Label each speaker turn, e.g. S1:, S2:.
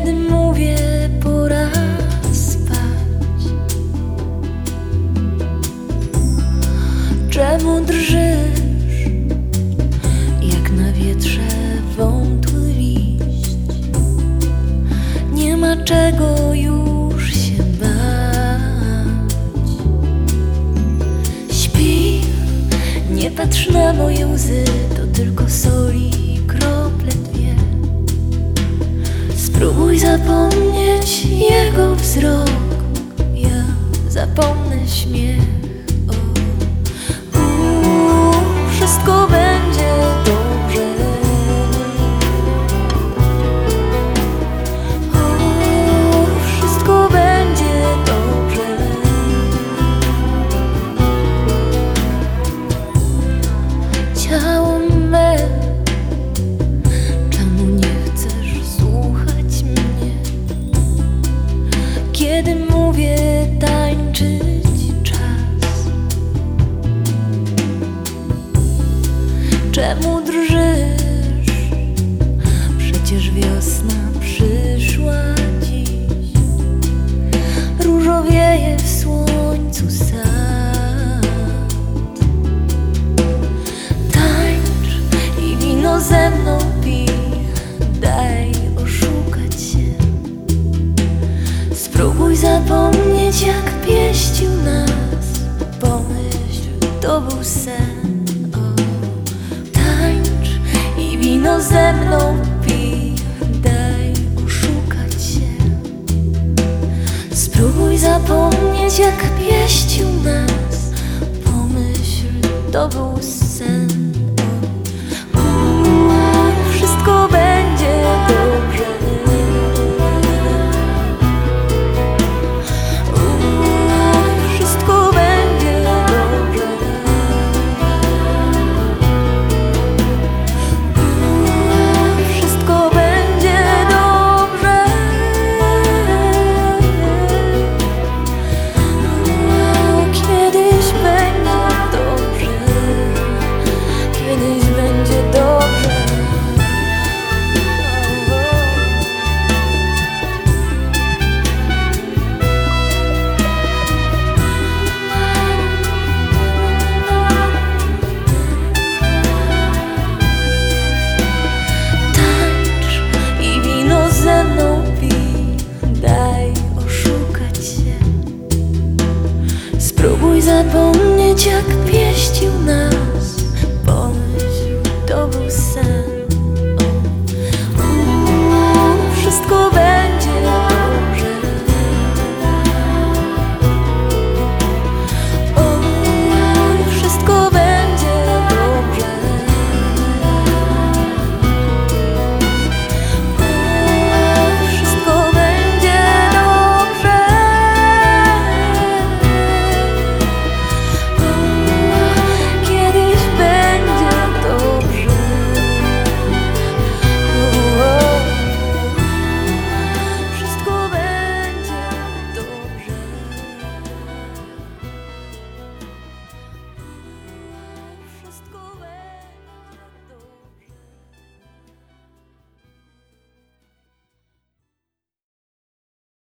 S1: Kiedy mówię pora spać. Czemu drżysz? Jak na wietrze wątły liść. Nie ma czego już się bać. Śpi, nie patrz na moje łzy To tylko soli Spróbuj zapomnieć jego wzrok. Ja zapomnę śmiech tańczyć czas. Czemu drżysz? Przecież wiosna przyszła dziś. Różowieje w słońcu sad. Tańcz i wino ze Spróbuj zapomnieć jak pieścił nas. Pomyśl, to był sen. O, Tańcz i wino ze mną pij. Daj oszukać się. Spróbuj zapomnieć jak pieścił nas. Pomyśl, to był sen. Uuu, Wszystko będzie zapomnieć jak pieścił nas.